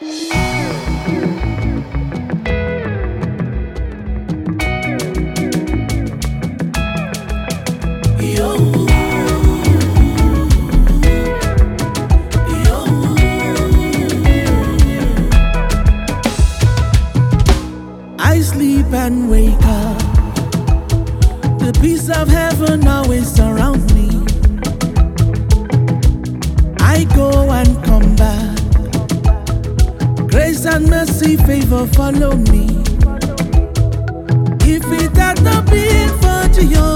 I sleep and wake up. The peace of heaven always surround me. I go and come back. Favor follow me. If it had not been for Jehovah,